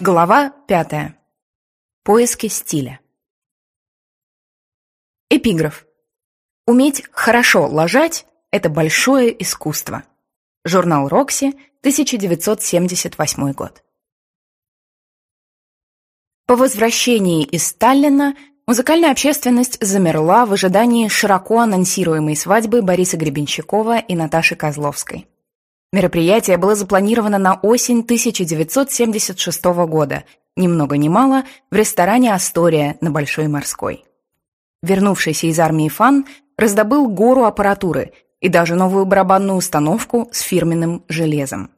Глава пятая. Поиски стиля. Эпиграф. Уметь хорошо ложать – это большое искусство. Журнал «Рокси», 1978 год. По возвращении из Сталина музыкальная общественность замерла в ожидании широко анонсируемой свадьбы Бориса Гребенщикова и Наташи Козловской. Мероприятие было запланировано на осень 1976 года, ни много ни мало, в ресторане «Астория» на Большой Морской. Вернувшийся из армии Фан раздобыл гору аппаратуры и даже новую барабанную установку с фирменным железом.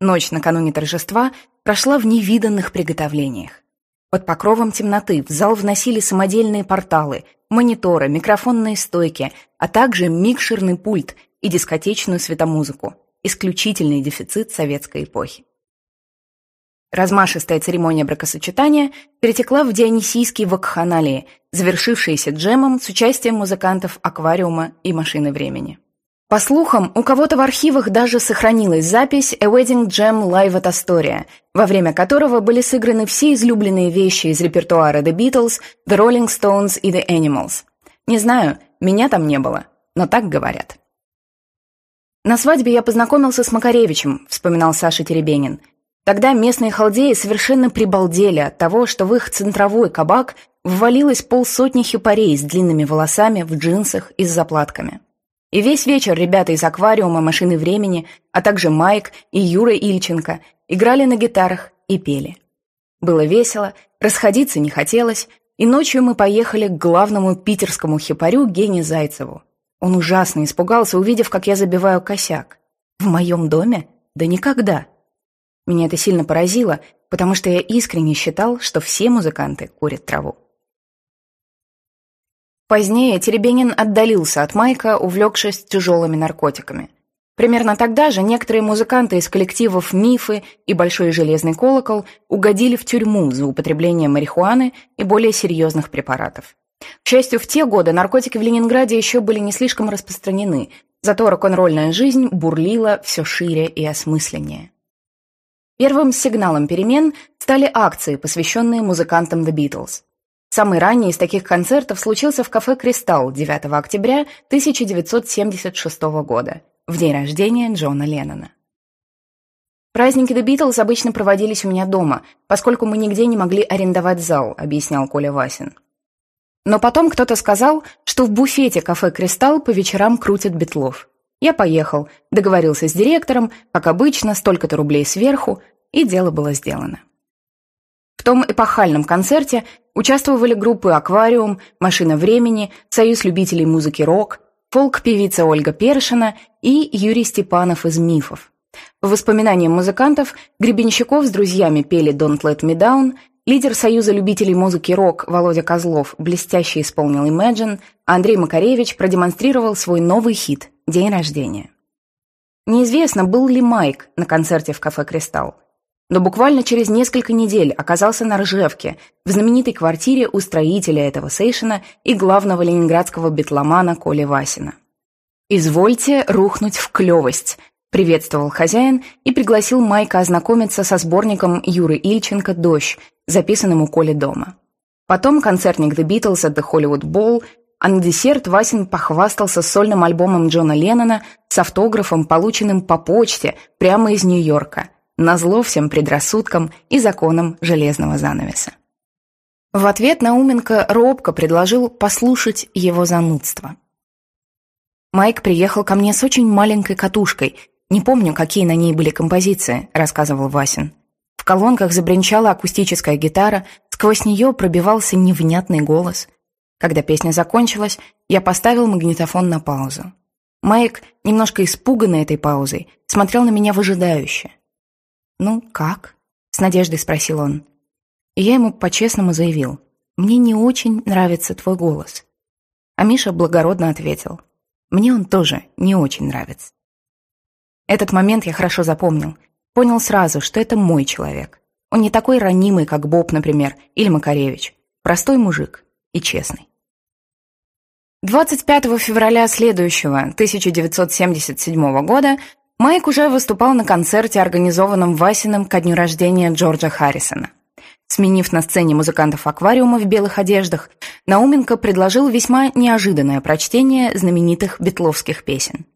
Ночь накануне торжества прошла в невиданных приготовлениях. Под покровом темноты в зал вносили самодельные порталы, мониторы, микрофонные стойки, а также микшерный пульт и дискотечную светомузыку исключительный дефицит советской эпохи. Размашистая церемония бракосочетания перетекла в Дионисийские вакханалии, завершившиеся джемом с участием музыкантов «Аквариума» и «Машины времени». По слухам, у кого-то в архивах даже сохранилась запись «A Wedding Jam Live at Astoria», во время которого были сыграны все излюбленные вещи из репертуара The Beatles, The Rolling Stones и The Animals. Не знаю, меня там не было, но так говорят. «На свадьбе я познакомился с Макаревичем», — вспоминал Саша Теребенин. Тогда местные халдеи совершенно прибалдели от того, что в их центровой кабак ввалилось полсотни хипарей с длинными волосами в джинсах и с заплатками. И весь вечер ребята из «Аквариума», «Машины времени», а также Майк и Юра Ильченко играли на гитарах и пели. Было весело, расходиться не хотелось, и ночью мы поехали к главному питерскому хипарю Гене Зайцеву. Он ужасно испугался, увидев, как я забиваю косяк. В моем доме? Да никогда. Меня это сильно поразило, потому что я искренне считал, что все музыканты курят траву. Позднее Теребенин отдалился от Майка, увлекшись тяжелыми наркотиками. Примерно тогда же некоторые музыканты из коллективов «Мифы» и «Большой железный колокол» угодили в тюрьму за употребление марихуаны и более серьезных препаратов. К счастью, в те годы наркотики в Ленинграде еще были не слишком распространены, зато рок-н-ролльная жизнь бурлила все шире и осмысленнее. Первым сигналом перемен стали акции, посвященные музыкантам The Beatles. Самый ранний из таких концертов случился в кафе «Кристалл» 9 октября 1976 года, в день рождения Джона Леннона. «Праздники The Beatles обычно проводились у меня дома, поскольку мы нигде не могли арендовать зал», — объяснял Коля Васин. Но потом кто-то сказал, что в буфете кафе «Кристалл» по вечерам крутят битлов. Я поехал, договорился с директором, как обычно, столько-то рублей сверху, и дело было сделано. В том эпохальном концерте участвовали группы «Аквариум», «Машина времени», «Союз любителей музыки рок», фолк-певица Ольга Першина и Юрий Степанов из «Мифов». По воспоминаниям музыкантов, Гребенщиков с друзьями пели «Don't Let Me Down», Лидер Союза любителей музыки рок Володя Козлов блестяще исполнил Imagine, а Андрей Макаревич продемонстрировал свой новый хит «День рождения». Неизвестно, был ли Майк на концерте в кафе «Кристалл», но буквально через несколько недель оказался на Ржевке, в знаменитой квартире у строителя этого сейшена и главного ленинградского битломана Коли Васина. «Извольте рухнуть в клевость», приветствовал хозяин и пригласил Майка ознакомиться со сборником Юры Ильченко «Дождь», записанным у Коли дома. Потом концертник The Beatles at the Hollywood Bowl, а на десерт Васин похвастался сольным альбомом Джона Леннона с автографом, полученным по почте прямо из Нью-Йорка, назло всем предрассудкам и законам железного занавеса. В ответ Науменко робко предложил послушать его занудство. Майк приехал ко мне с очень маленькой катушкой. Не помню, какие на ней были композиции, рассказывал Васин. В колонках забринчала акустическая гитара, сквозь нее пробивался невнятный голос. Когда песня закончилась, я поставил магнитофон на паузу. Майк, немножко испуганный этой паузой, смотрел на меня выжидающе. «Ну, как?» — с надеждой спросил он. И я ему по-честному заявил. «Мне не очень нравится твой голос». А Миша благородно ответил. «Мне он тоже не очень нравится». Этот момент я хорошо запомнил — Понял сразу, что это мой человек. Он не такой ранимый, как Боб, например, или Макаревич. Простой мужик и честный. 25 февраля следующего, 1977 года, Майк уже выступал на концерте, организованном Васиным ко дню рождения Джорджа Харрисона. Сменив на сцене музыкантов аквариума в белых одеждах, Науменко предложил весьма неожиданное прочтение знаменитых битловских песен.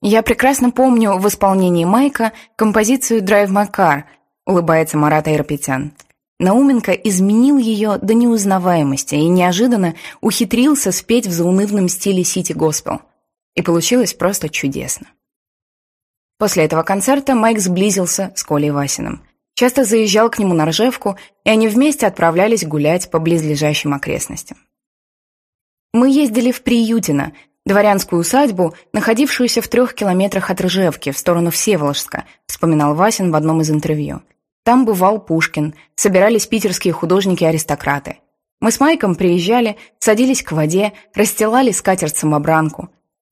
«Я прекрасно помню в исполнении Майка композицию «Drive My Car», улыбается Марат Айрапетян. Науменко изменил ее до неузнаваемости и неожиданно ухитрился спеть в заунывном стиле сити-госпел. И получилось просто чудесно. После этого концерта Майк сблизился с Колей Васиным. Часто заезжал к нему на Ржевку, и они вместе отправлялись гулять по близлежащим окрестностям. Мы ездили в Приютино, дворянскую усадьбу, находившуюся в трех километрах от Ржевки, в сторону Всеволожска, вспоминал Васин в одном из интервью. Там бывал Пушкин, собирались питерские художники-аристократы. Мы с Майком приезжали, садились к воде, расстилали скатерть-самобранку.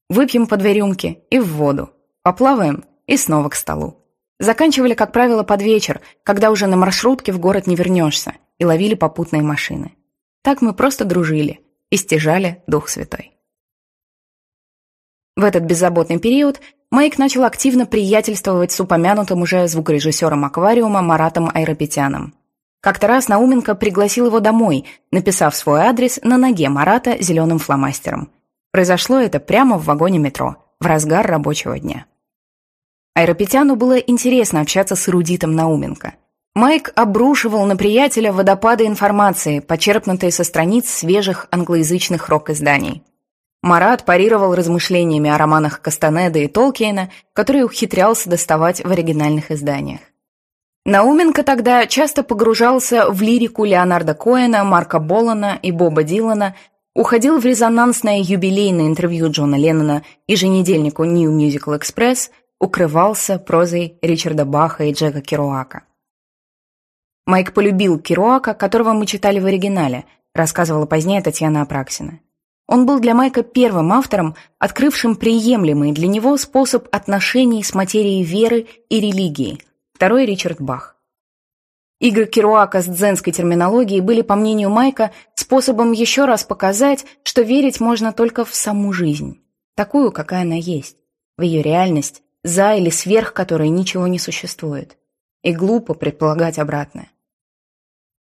Выпьем по две рюмки и в воду. Поплаваем и снова к столу. Заканчивали, как правило, под вечер, когда уже на маршрутке в город не вернешься, и ловили попутные машины. Так мы просто дружили и стяжали Дух Святой. В этот беззаботный период Майк начал активно приятельствовать с упомянутым уже звукорежиссером аквариума Маратом Айропетяном. Как-то раз Науменко пригласил его домой, написав свой адрес на ноге Марата зеленым фломастером. Произошло это прямо в вагоне метро, в разгар рабочего дня. Айропетяну было интересно общаться с эрудитом Науменко. Майк обрушивал на приятеля водопады информации, почерпнутые со страниц свежих англоязычных рок-изданий. Марат парировал размышлениями о романах Кастанеда и Толкиена, которые ухитрялся доставать в оригинальных изданиях. Науменко тогда часто погружался в лирику Леонарда Коэна, Марка Болана и Боба Дилана, уходил в резонансное юбилейное интервью Джона Леннона еженедельнику New Musical Express – укрывался прозой Ричарда Баха и Джека Керуака. Майк полюбил Керуака, которого мы читали в оригинале, рассказывала позднее Татьяна Апраксина. Он был для Майка первым автором, открывшим приемлемый для него способ отношений с материей веры и религии. Второй Ричард Бах. Игры Керуака с дзенской терминологией были, по мнению Майка, способом еще раз показать, что верить можно только в саму жизнь, такую, какая она есть, в ее реальность, за или сверх которой ничего не существует. И глупо предполагать обратное.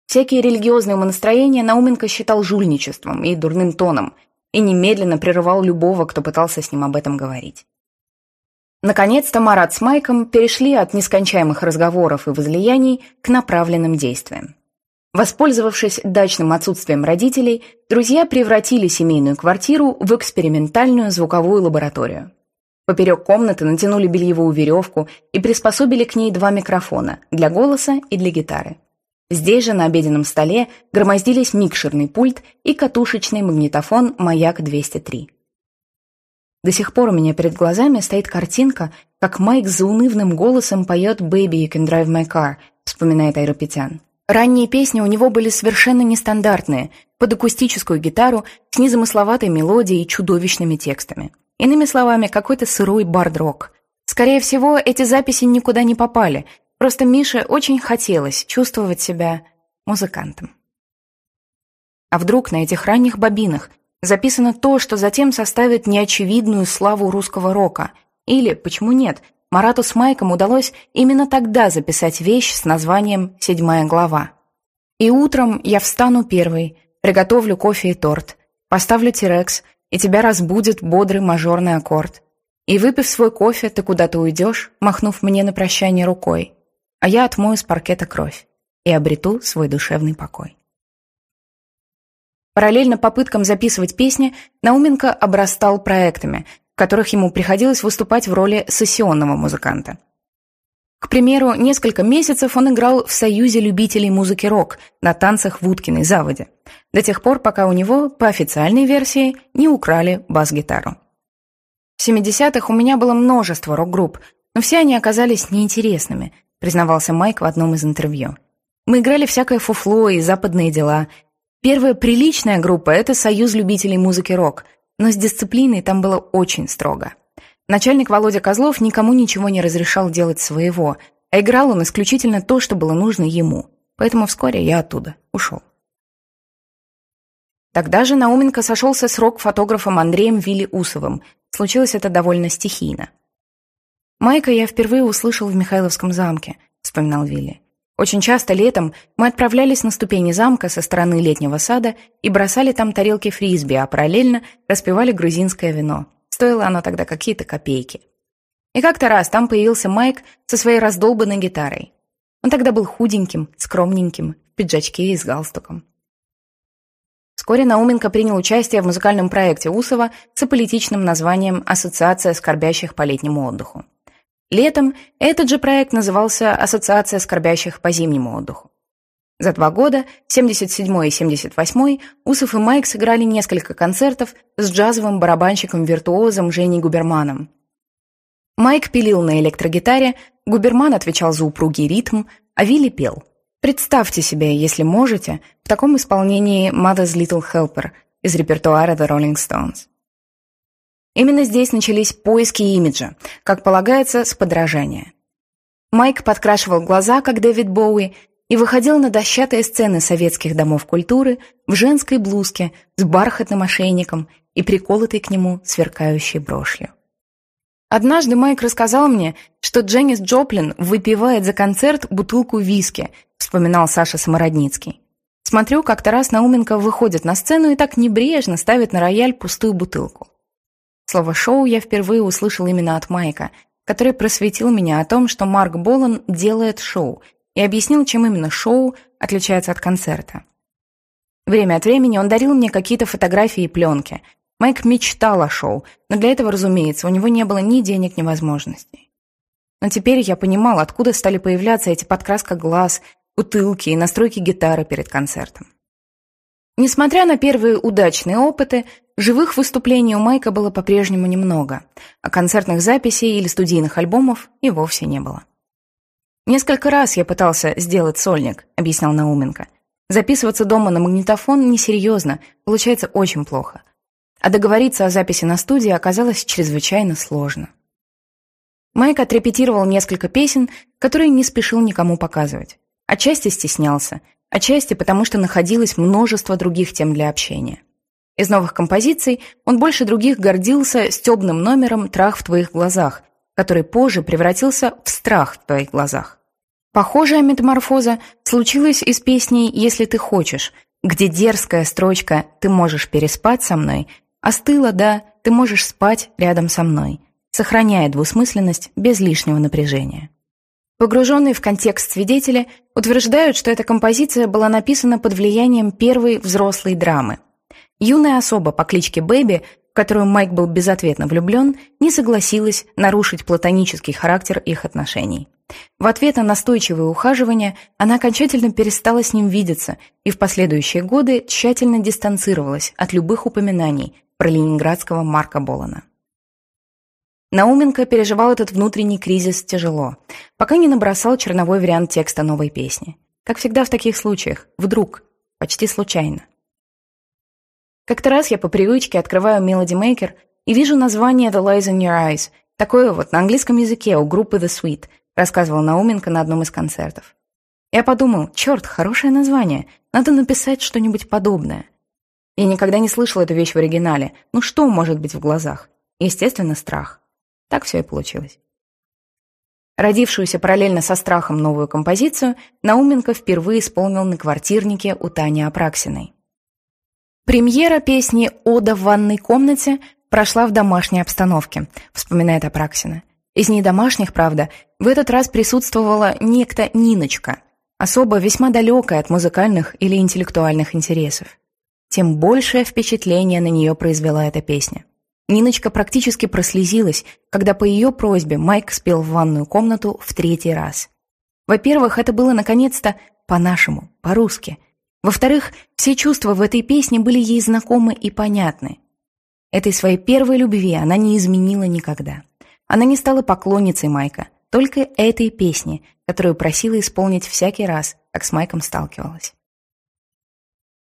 Всякие религиозные умонастроения Науменко считал жульничеством и дурным тоном, и немедленно прерывал любого, кто пытался с ним об этом говорить. Наконец-то Марат с Майком перешли от нескончаемых разговоров и возлияний к направленным действиям. Воспользовавшись дачным отсутствием родителей, друзья превратили семейную квартиру в экспериментальную звуковую лабораторию. Поперек комнаты натянули бельевую веревку и приспособили к ней два микрофона для голоса и для гитары. Здесь же на обеденном столе громоздились микшерный пульт и катушечный магнитофон «Маяк-203». До сих пор у меня перед глазами стоит картинка, как Майк заунывным голосом поет «Baby, you can drive my car», вспоминает Айропетян. Ранние песни у него были совершенно нестандартные, под акустическую гитару, с незамысловатой мелодией и чудовищными текстами. Иными словами, какой-то сырой бард-рок. Скорее всего, эти записи никуда не попали, просто Мише очень хотелось чувствовать себя музыкантом. А вдруг на этих ранних бобинах записано то, что затем составит неочевидную славу русского рока? Или, почему нет, Марату с Майком удалось именно тогда записать вещь с названием «Седьмая глава». И утром я встану первой, приготовлю кофе и торт, поставлю тирекс – и тебя разбудит бодрый мажорный аккорд. И выпив свой кофе, ты куда-то уйдешь, махнув мне на прощание рукой, а я отмою с паркета кровь и обрету свой душевный покой. Параллельно попыткам записывать песни, Науменко обрастал проектами, в которых ему приходилось выступать в роли сессионного музыканта. К примеру, несколько месяцев он играл в Союзе любителей музыки рок на танцах в Уткиной заводе, до тех пор, пока у него, по официальной версии, не украли бас-гитару. В 70-х у меня было множество рок-групп, но все они оказались неинтересными, признавался Майк в одном из интервью. Мы играли всякое фуфло и западные дела. Первая приличная группа — это Союз любителей музыки рок, но с дисциплиной там было очень строго. Начальник Володя Козлов никому ничего не разрешал делать своего, а играл он исключительно то, что было нужно ему. Поэтому вскоре я оттуда ушел. Тогда же Науменко сошелся с рок-фотографом Андреем Вилли Усовым. Случилось это довольно стихийно. «Майка я впервые услышал в Михайловском замке», — вспоминал Вилли. «Очень часто летом мы отправлялись на ступени замка со стороны летнего сада и бросали там тарелки фрисби, а параллельно распивали грузинское вино. Стоило оно тогда какие-то копейки. И как-то раз там появился Майк со своей раздолбанной гитарой. Он тогда был худеньким, скромненьким, в пиджачке и с галстуком. Вскоре Науменко принял участие в музыкальном проекте Усова с аполитичным названием «Ассоциация скорбящих по летнему отдыху». Летом этот же проект назывался «Ассоциация скорбящих по зимнему отдыху». За два года, 77 и 78 Усов и Майк сыграли несколько концертов с джазовым барабанщиком-виртуозом Женей Губерманом. Майк пилил на электрогитаре, Губерман отвечал за упругий ритм, а Вилли пел. Представьте себе, если можете, в таком исполнении «Mother's Little Helper» из репертуара The Rolling Stones. Именно здесь начались поиски имиджа, как полагается, с подражания. Майк подкрашивал глаза, как Дэвид Боуи, и выходил на дощатые сцены советских домов культуры в женской блузке с бархатным ошейником и приколотой к нему сверкающей брошью. Однажды Майк рассказал мне, что Дженнис Джоплин выпивает за концерт бутылку виски, вспоминал Саша Самородницкий. Смотрю, как-то раз Науменко выходит на сцену и так небрежно ставит на рояль пустую бутылку. Слово «шоу» я впервые услышал именно от Майка, который просветил меня о том, что Марк Болан делает шоу – и объяснил, чем именно шоу отличается от концерта. Время от времени он дарил мне какие-то фотографии и пленки. Майк мечтал о шоу, но для этого, разумеется, у него не было ни денег, ни возможностей. Но теперь я понимал, откуда стали появляться эти подкраска глаз, бутылки и настройки гитары перед концертом. Несмотря на первые удачные опыты, живых выступлений у Майка было по-прежнему немного, а концертных записей или студийных альбомов и вовсе не было. «Несколько раз я пытался сделать сольник», — объяснял Науменко. «Записываться дома на магнитофон несерьезно, получается очень плохо. А договориться о записи на студии оказалось чрезвычайно сложно». Майк отрепетировал несколько песен, которые не спешил никому показывать. Отчасти стеснялся, отчасти потому, что находилось множество других тем для общения. Из новых композиций он больше других гордился стебным номером «Трах в твоих глазах», который позже превратился в страх в твоих глазах. Похожая метаморфоза случилась и с песней «Если ты хочешь», где дерзкая строчка «Ты можешь переспать со мной» остыла, да, «Ты можешь спать рядом со мной», сохраняя двусмысленность без лишнего напряжения. Погруженные в контекст свидетели утверждают, что эта композиция была написана под влиянием первой взрослой драмы. Юная особа по кличке Бэби в которую Майк был безответно влюблен, не согласилась нарушить платонический характер их отношений. В ответ на настойчивые ухаживания она окончательно перестала с ним видеться и в последующие годы тщательно дистанцировалась от любых упоминаний про ленинградского Марка Болана. Науменко переживал этот внутренний кризис тяжело, пока не набросал черновой вариант текста новой песни. Как всегда в таких случаях, вдруг, почти случайно. Как-то раз я по привычке открываю Melody Maker и вижу название The Lies in Your Eyes, такое вот на английском языке у группы The Sweet, рассказывал Науменко на одном из концертов. Я подумал, черт, хорошее название, надо написать что-нибудь подобное. Я никогда не слышал эту вещь в оригинале. Ну что может быть в глазах? Естественно, страх. Так все и получилось. Родившуюся параллельно со страхом новую композицию Науменко впервые исполнил на квартирнике у Тани Апраксиной. Премьера песни «Ода в ванной комнате» прошла в домашней обстановке, вспоминает Апраксина. Из недомашних, правда, в этот раз присутствовала некто Ниночка, особо весьма далекая от музыкальных или интеллектуальных интересов. Тем большее впечатление на нее произвела эта песня. Ниночка практически прослезилась, когда по ее просьбе Майк спел в ванную комнату в третий раз. Во-первых, это было наконец-то по-нашему, по-русски – во-вторых, все чувства в этой песне были ей знакомы и понятны. Этой своей первой любви она не изменила никогда. Она не стала поклонницей Майка, только этой песни, которую просила исполнить всякий раз, как с Майком сталкивалась.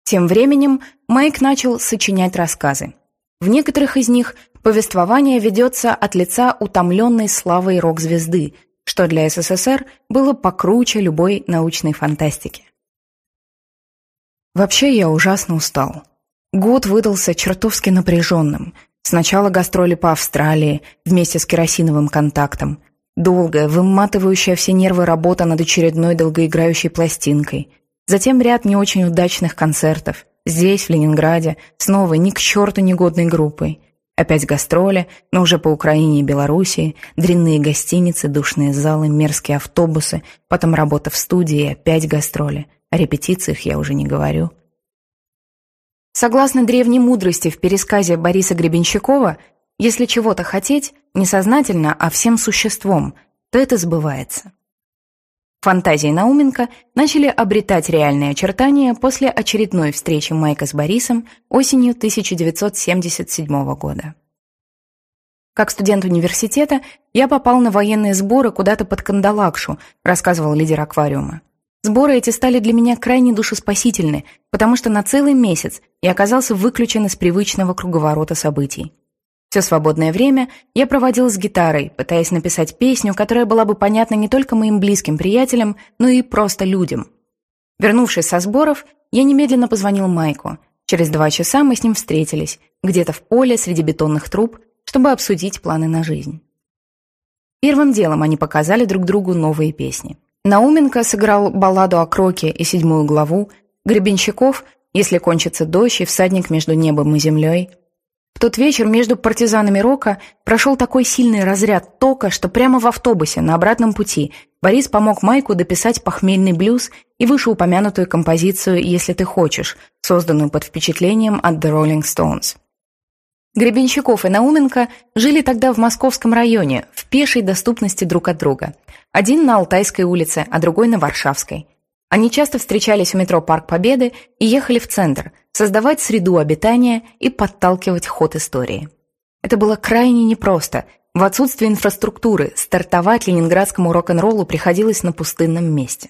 Тем временем Майк начал сочинять рассказы. В некоторых из них повествование ведется от лица утомленной славой рок-звезды, что для СССР было покруче любой научной фантастики. Вообще я ужасно устал. Год выдался чертовски напряженным. Сначала гастроли по Австралии вместе с керосиновым контактом, Долгая, выматывающая все нервы работа над очередной долгоиграющей пластинкой. Затем ряд не очень удачных концертов. Здесь, в Ленинграде, с новой, ни к черту негодной группой. Опять гастроли, но уже по Украине и Белоруссии, дрянные гостиницы, душные залы, мерзкие автобусы, потом работа в студии и опять гастроли. О репетициях я уже не говорю. Согласно древней мудрости в пересказе Бориса Гребенщикова, если чего-то хотеть, несознательно, а всем существом, то это сбывается. Фантазии Науменко начали обретать реальные очертания после очередной встречи Майка с Борисом осенью 1977 года. Как студент университета я попал на военные сборы куда-то под Кандалакшу, рассказывал лидер аквариума. Сборы эти стали для меня крайне душеспасительны, потому что на целый месяц я оказался выключен из привычного круговорота событий. Все свободное время я проводил с гитарой, пытаясь написать песню, которая была бы понятна не только моим близким приятелям, но и просто людям. Вернувшись со сборов, я немедленно позвонил Майку. Через два часа мы с ним встретились, где-то в поле среди бетонных труб, чтобы обсудить планы на жизнь. Первым делом они показали друг другу новые песни. Науменко сыграл балладу о Кроке и седьмую главу, Гребенщиков «Если кончится дождь и всадник между небом и землей», в тот вечер между партизанами рока прошел такой сильный разряд тока, что прямо в автобусе на обратном пути Борис помог Майку дописать похмельный блюз и вышеупомянутую композицию «Если ты хочешь», созданную под впечатлением от The Rolling Stones. Гребенщиков и Науменко жили тогда в московском районе, в пешей доступности друг от друга. Один на Алтайской улице, а другой на Варшавской. Они часто встречались у метро Парк Победы и ехали в центр, создавать среду обитания и подталкивать ход истории. Это было крайне непросто. В отсутствие инфраструктуры стартовать ленинградскому рок-н-роллу приходилось на пустынном месте.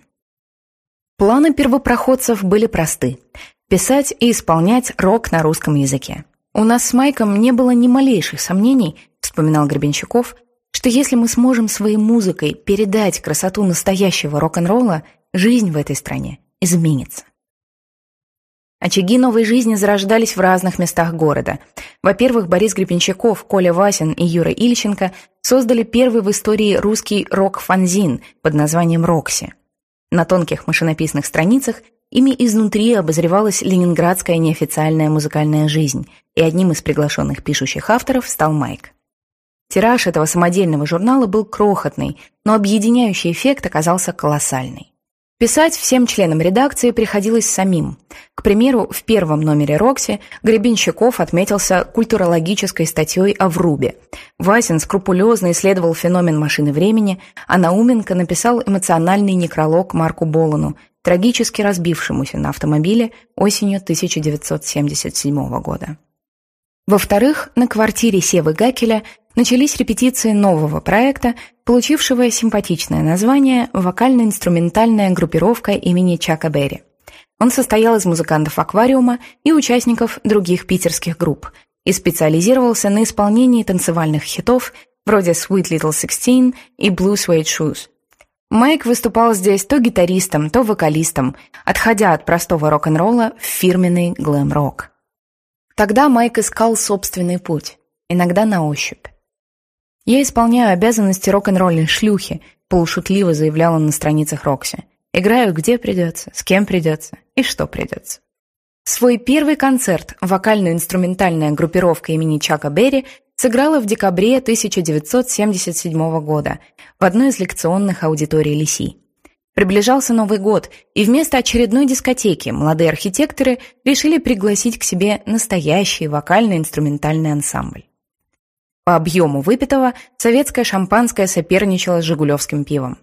Планы первопроходцев были просты – писать и исполнять рок на русском языке. «У нас с Майком не было ни малейших сомнений», – вспоминал Гребенщиков, что если мы сможем своей музыкой передать красоту настоящего рок-н-ролла, жизнь в этой стране изменится. Очаги новой жизни зарождались в разных местах города. Во-первых, Борис Гребенщиков, Коля Васин и Юра Ильченко создали первый в истории русский рок-фанзин под названием «Рокси». На тонких машинописных страницах ими изнутри обозревалась ленинградская неофициальная музыкальная жизнь, и одним из приглашенных пишущих авторов стал Майк. Тираж этого самодельного журнала был крохотный, но объединяющий эффект оказался колоссальный. Писать всем членам редакции приходилось самим. К примеру, в первом номере «Рокси» Гребенщиков отметился культурологической статьей о Врубе. Васин скрупулезно исследовал феномен машины времени, а Науменко написал эмоциональный некролог Марку Болану, трагически разбившемуся на автомобиле осенью 1977 года. Во-вторых, на квартире Севы Гакеля начались репетиции нового проекта, получившего симпатичное название «Вокально-инструментальная группировка имени Чака Берри». Он состоял из музыкантов аквариума и участников других питерских групп и специализировался на исполнении танцевальных хитов вроде «Sweet Little Sixteen» и «Blue Suede Shoes». Майк выступал здесь то гитаристом, то вокалистом, отходя от простого рок-н-ролла в фирменный глэм-рок. Тогда Майк искал собственный путь, иногда на ощупь. «Я исполняю обязанности рок-н-ролльной шлюхи», полушутливо заявляла на страницах Рокси. «Играю где придется, с кем придется и что придется». Свой первый концерт вокально-инструментальная группировка имени Чака Берри сыграла в декабре 1977 года в одной из лекционных аудиторий Лиси. Приближался Новый год, и вместо очередной дискотеки молодые архитекторы решили пригласить к себе настоящий вокально-инструментальный ансамбль. По объему выпитого советское шампанское соперничало с жигулевским пивом.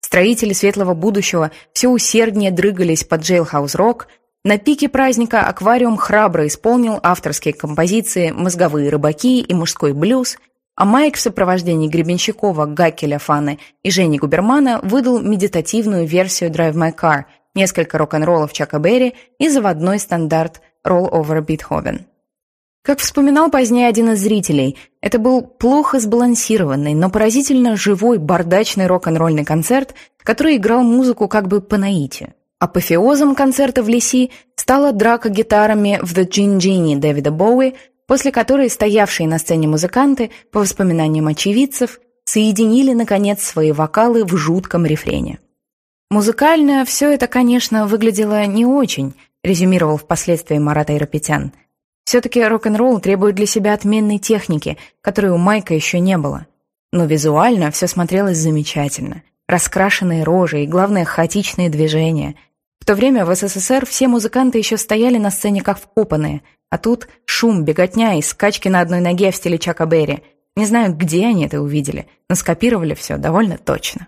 Строители светлого будущего все усерднее дрыгались под Jailhouse Rock. На пике праздника аквариум храбро исполнил авторские композиции «Мозговые рыбаки» и «Мужской блюз», а Майк в сопровождении Гребенщикова, Гакеля Фаны и Жени Губермана выдал медитативную версию «Drive My Car», несколько рок-н-роллов Чака Берри и заводной стандарт «Roll Over Beethoven». Как вспоминал позднее один из зрителей, это был плохо сбалансированный, но поразительно живой бардачный рок-н-ролльный концерт, который играл музыку как бы по наитию. Апофеозом концерта в Лиси стала драка гитарами в «The Gin Genie» Дэвида Боуи, после которой стоявшие на сцене музыканты, по воспоминаниям очевидцев, соединили, наконец, свои вокалы в жутком рефрене. «Музыкально все это, конечно, выглядело не очень», резюмировал впоследствии Марат Айропетян. «Все-таки рок-н-ролл требует для себя отменной техники, которой у Майка еще не было. Но визуально все смотрелось замечательно. Раскрашенные рожи и, главное, хаотичные движения. В то время в СССР все музыканты еще стояли на сцене как вкопанные, а тут шум, беготня и скачки на одной ноге в стиле Чака Берри. Не знаю, где они это увидели, но скопировали все довольно точно.